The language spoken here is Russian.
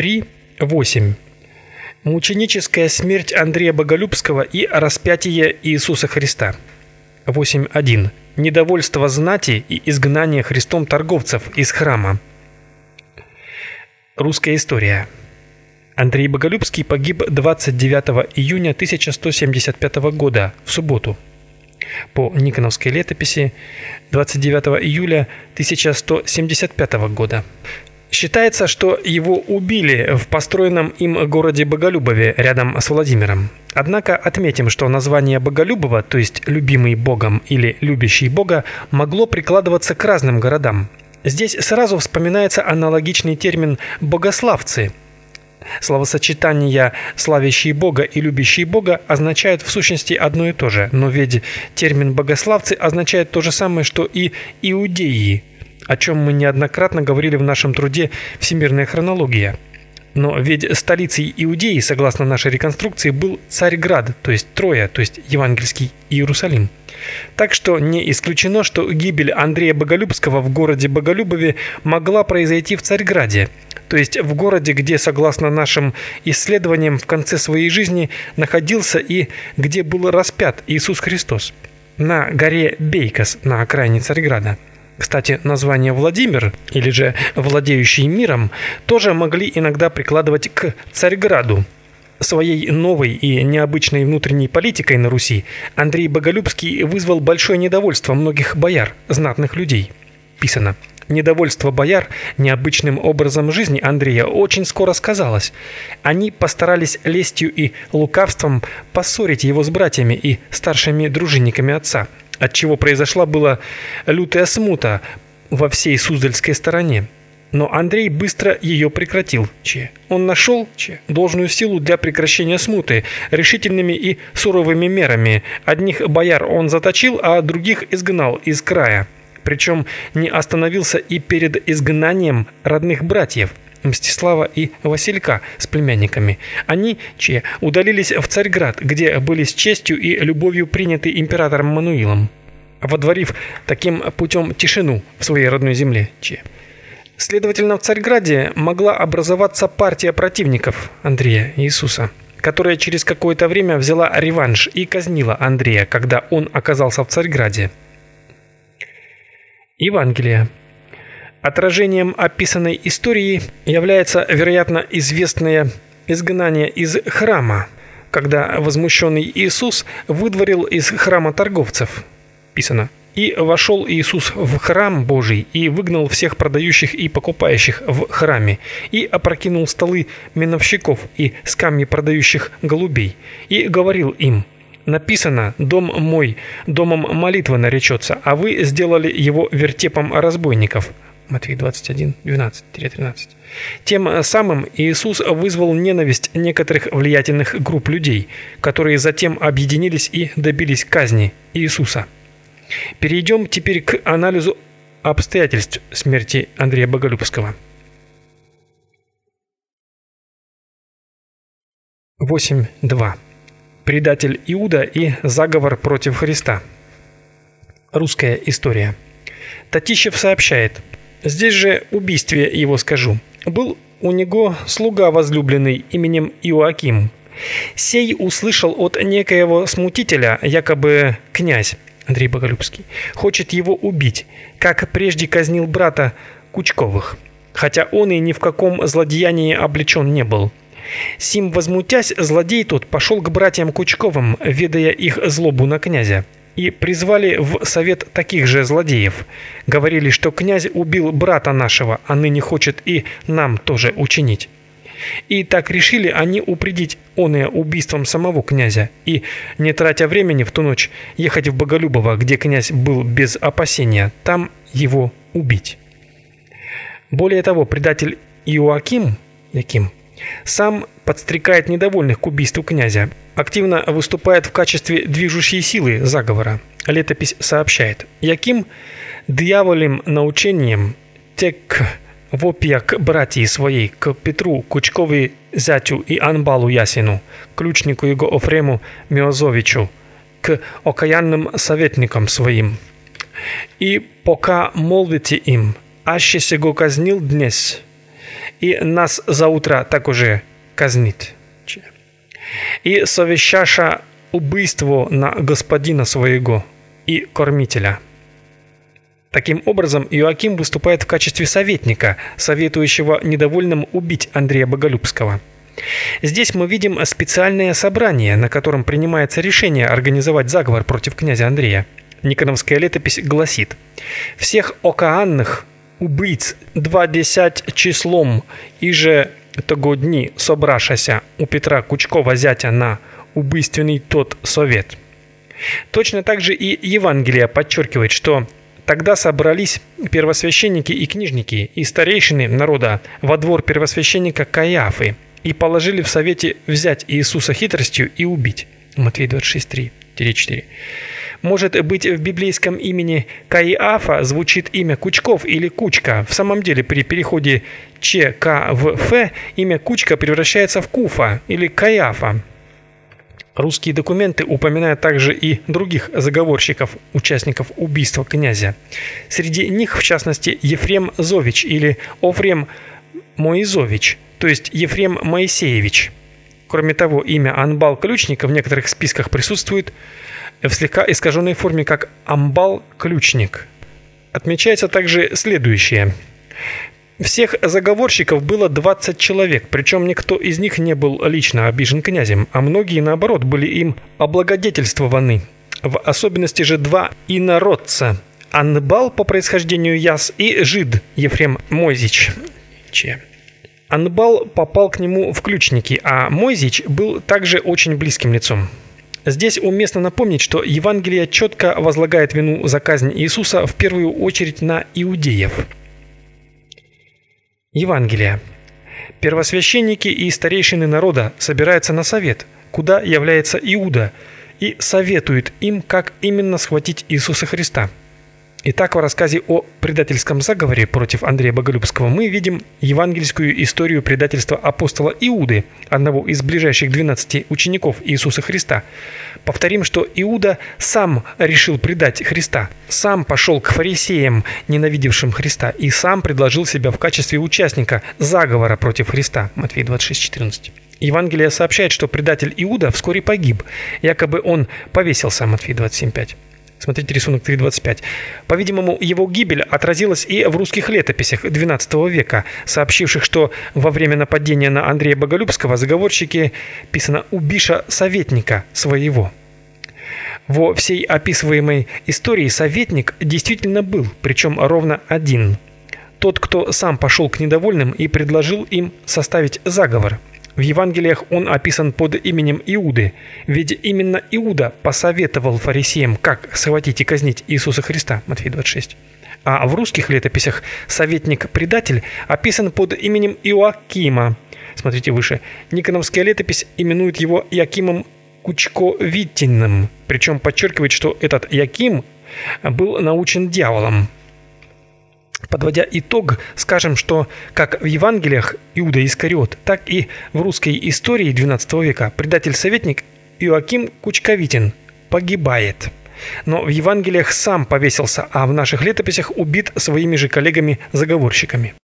3.8. Мученическая смерть Андрея Боголюбского и распятие Иисуса Христа. 8.1. Недовольство знати и изгнание Христом торговцев из храма. Русская история. Андрей Боголюбский погиб 29 июня 1175 года в субботу. По Никоновской летописи 29 июля 1175 года. Считается, что его убили в построенном им городе Боголюбове рядом с Владимиром. Однако отметим, что название Боголюбова, то есть любимый Богом или любящий Бога, могло прикладываться к разным городам. Здесь сразу вспоминается аналогичный термин богославцы. Словосочетания славящий Бога и любящий Бога означают в сущности одно и то же, но ведь термин богославцы означает то же самое, что и иудеи, о чем мы неоднократно говорили в нашем труде Всемирная хронология. Но ведь столицей Иудеи, согласно нашей реконструкции, был Царьград, то есть Троя, то есть евангельский Иерусалим. Так что не исключено, что гибель Андрея Боголюбского в городе Боголюбове могла произойти в Царьграде, то есть в городе, где, согласно нашим исследованиям, в конце своей жизни находился и где был распят Иисус Христос на горе Бейкос на окраине Царьграда. Кстати, название Владимир или же владеющий миром тоже могли иногда прикладывать к Царьграду. Своей новой и необычной внутренней политикой на Руси Андрей Боголюбский вызвал большое недовольство многих бояр, знатных людей. Писано: Недовольство бояр необычным образом жизни Андрея очень скоро сказалось. Они постарались лестью и лукавством поссорить его с братьями и старшими дружинниками отца от чего произошла была лютая смута во всей Суздальской стороне. Но Андрей быстро ее прекратил. Че. Он нашел че, должную силу для прекращения смуты решительными и суровыми мерами. Одних бояр он заточил, а других изгнал из края. Причем не остановился и перед изгнанием родных братьев – Мстислава и Василька с племянниками. Они, че, удалились в Царьград, где были с честью и любовью приняты императором Мануилом, водворив таким путем тишину в своей родной земле. Че. Следовательно, в Царьграде могла образоваться партия противников Андрея Иисуса, которая через какое-то время взяла реванш и казнила Андрея, когда он оказался в Царьграде. Евангелие Отражением описанной истории является, вероятно, известное изгнание из храма, когда возмущенный Иисус выдворил из храма торговцев. Писано: и вошел Иисус в храм Божий и выгнал всех продающих и покупающих в храме, и опрокинул столы миновщиков и скамьи продающих голубей, и говорил им: Написано: "Дом мой домом молитвы наречется, а вы сделали его вертепом разбойников". Матфея 21, 12-13. Тем самым Иисус вызвал ненависть некоторых влиятельных групп людей, которые затем объединились и добились казни Иисуса. Перейдем теперь к анализу обстоятельств смерти Андрея Боголюбского. 8.2. Предатель Иуда и заговор против Христа. Русская история. Татищев сообщает: Здесь же убийстве его скажу. Был у него слуга возлюбленный именем Иоаким. Сей услышал от некоего смутителя, якобы князь Андрей Боголюбский, хочет его убить, как прежде казнил брата Кучковых, хотя он и ни в каком злодеянии облечен не был. Сим возмутясь, злодей тот пошел к братьям Кучковым, ведая их злобу на князя и призвали в совет таких же злодеев. Говорили, что князь убил брата нашего, а ныне хочет и нам тоже учинить. И так решили они упредить оное убийством самого князя и, не тратя времени в ту ночь, ехать в Боголюбово, где князь был без опасения, там его убить. Более того, предатель Иоаким, Яким, сам подстрекает недовольных к убийству князя, активно выступает в качестве движущей силы заговора. Летопись сообщает: Яким дьяволем научением тек вопия к братьи своей, к Петру Кучкови зятю и Анбалу Ясину, ключнику его Офрему Миозовичу, к окаянным советникам своим. И пока молвите им, аще сего казнил днес, и нас за утро так уже казнит. И совещаша убийство на господина своего и кормителя. Таким образом, Иоаким выступает в качестве советника, советующего недовольным убить Андрея Боголюбского. Здесь мы видим специальное собрание, на котором принимается решение организовать заговор против князя Андрея. Никоновская летопись гласит «Всех окаанных убийц двадцать числом и же того дни собрашася у Петра Кучкова зятя на убийственный тот совет». Точно так же и Евангелие подчеркивает, что Тогда собрались первосвященники и книжники и старейшины народа во двор первосвященника Каиафы и положили в совете взять Иисуса хитростью и убить. Матвей 26:3-4. Может быть, в библейском имени Каиафа звучит имя Кучков или Кучка. В самом деле, при переходе ЧК в Ф имя Кучка превращается в Куфа или Каиафа. Русские документы упоминают также и других заговорщиков, участников убийства князя. Среди них, в частности, Ефрем Зович или Офрем Моизович, то есть Ефрем Моисеевич. Кроме того, имя Анбал Ключника в некоторых списках присутствует в слегка искаженной форме как Амбал Ключник. Отмечается также следующее. Всех заговорщиков было 20 человек, причем никто из них не был лично обижен князем, а многие, наоборот, были им облагодетельствованы. В особенности же два инородца – Анбал по происхождению Яс и Жид Ефрем Мойзич. Анбал попал к нему в ключники, а Мойзич был также очень близким лицом. Здесь уместно напомнить, что Евангелие четко возлагает вину за казнь Иисуса в первую очередь на иудеев – Евангелие. Первосвященники и старейшины народа собираются на совет, куда является Иуда, и советуют им, как именно схватить Иисуса Христа – Итак, в рассказе о предательском заговоре против Андрея Боголюбского мы видим евангельскую историю предательства апостола Иуды, одного из ближайших 12 учеников Иисуса Христа. Повторим, что Иуда сам решил предать Христа, сам пошел к фарисеям, ненавидевшим Христа, и сам предложил себя в качестве участника заговора против Христа. Матфея 26:14. Евангелие сообщает, что предатель Иуда вскоре погиб, якобы он повесился. Матфея 27:5. Смотрите рисунок 3.25. По-видимому, его гибель отразилась и в русских летописях XII века, сообщивших, что во время нападения на Андрея Боголюбского заговорщики писано «убиша советника своего». Во всей описываемой истории советник действительно был, причем ровно один. Тот, кто сам пошел к недовольным и предложил им составить заговор – в Евангелиях он описан под именем Иуды, ведь именно Иуда посоветовал фарисеям, как схватить и казнить Иисуса Христа, Матфея 26. А в русских летописях советник-предатель описан под именем Иоакима. Смотрите выше. Никоновская летопись именует его Якимом Кучковитиным, причем подчеркивает, что этот Яким был научен дьяволом. Подводя итог, скажем, что как в Евангелиях Иуда Искариот, так и в русской истории XII века предатель-советник Иоаким Кучковитин погибает. Но в Евангелиях сам повесился, а в наших летописях убит своими же коллегами-заговорщиками.